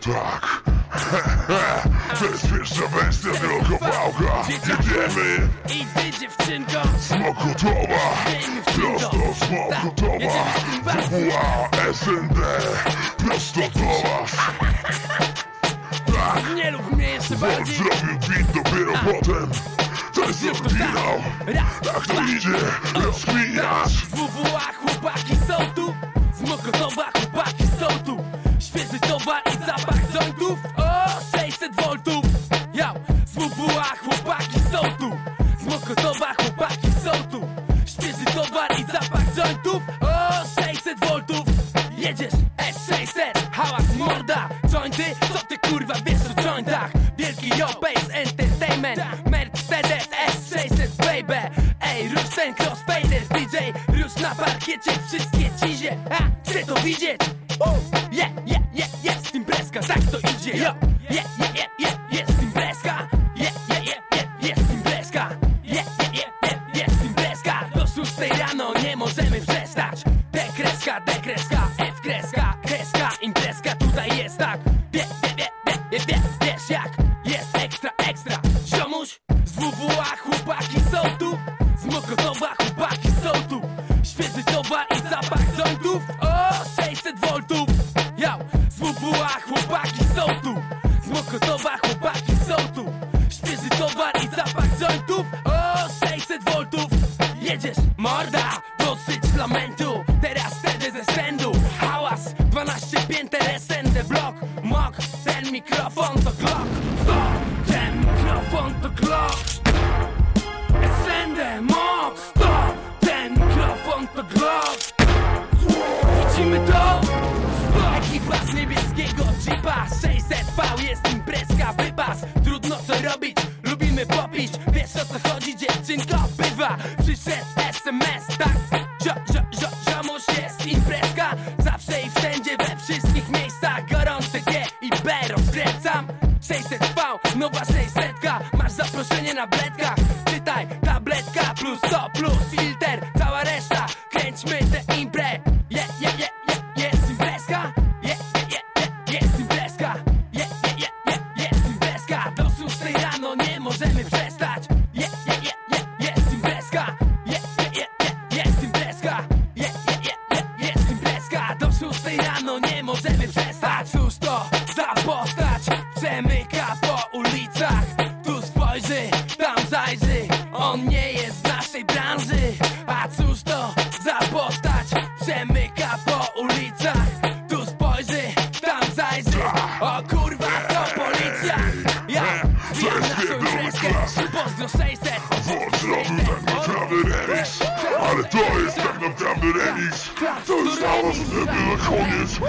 tak. Bezpieczna bestia wielkopałka Jedziemy. I ty dziewczynko. Smokotowa Prosto z Mokotowa WWA SND Prosto do was Tak. Nie lub mnie jeszcze bardziej. zrobił beat dopiero potem. To jest oryginał Raz, Tak to idzie. Rozkminiasz zapach jointów O, 600 voltów. Jau, z WWA chłopaki są tu Z Mokotowa chłopaki są tu Świeży towar i zapach jointów. O, 600 voltów. Jedziesz S600, hałas morda Jointy, co ty kurwa wiesz o jointach? Wielki yo bass entertainment. Mercedes S600 baby. Ej, rusz ten crossfader DJ Rusz na parkiecie wszystkie cizie. A, chcę to widzieć idzie Yo, yeah, yeah, yeah, yeah, jest imprezka Yeah, yeah, yeah, yeah, jest imprezka Yeah, yeah, yeah, yeah, jest imprezka Do szóstej rano nie możemy przestać D kreska, D kreska, F kreska, kreska Imprezka tutaj jest tak Wie, wie, wie, wie, wie, wie, wiesz jak Jest ekstra, ekstra Ziomuś z WWA chłopaki są tu Z Mokotowa chłopaki są tu Świeży towar i zapach jointów mikrofon to Glock Stop, ten mikrofon to Glock SND, mok, stop Ten mikrofon to Glock Widzimy to? Stop Ekipa z niebieskiego jeepa. 600V jest imprezka, wypas Trudno co robić, lubimy popić. Wiesz o co chodzi dziewczynko, bywa. Przyszedł SMS, tak? Zio, zio, zio, ziomuś jest imprezka. Zawsze i wszędzie, we wszystkich miejscach 600V, nowa 600 Masz zaproszenie na bledkach Czytaj, tabletka plus to plus filter Cała reszta, kręćmy tę imprę Je, je, je, je, jest imprezka je, je, je, jest imprezka Je, je, je, je, jest imprezka Do szóstej rano nie możemy przestać Je, je, je, je, jest imprezka Je, je, je, je, jest imprezka Je, je, je, je, jest imprezka Do szóstej rano nie możemy przestać Cóż to za postać zajrzy. On nie jest z naszej branży. A cóż to za postać Przemyka po ulicach? Tu spojrzy, tam zajrzy. O kurwa to policja. Ja wbijam na tą imprezkę Pozdro 600 Wol zrobił tak Ale to jest tak naprawdę remix To już na was było koniec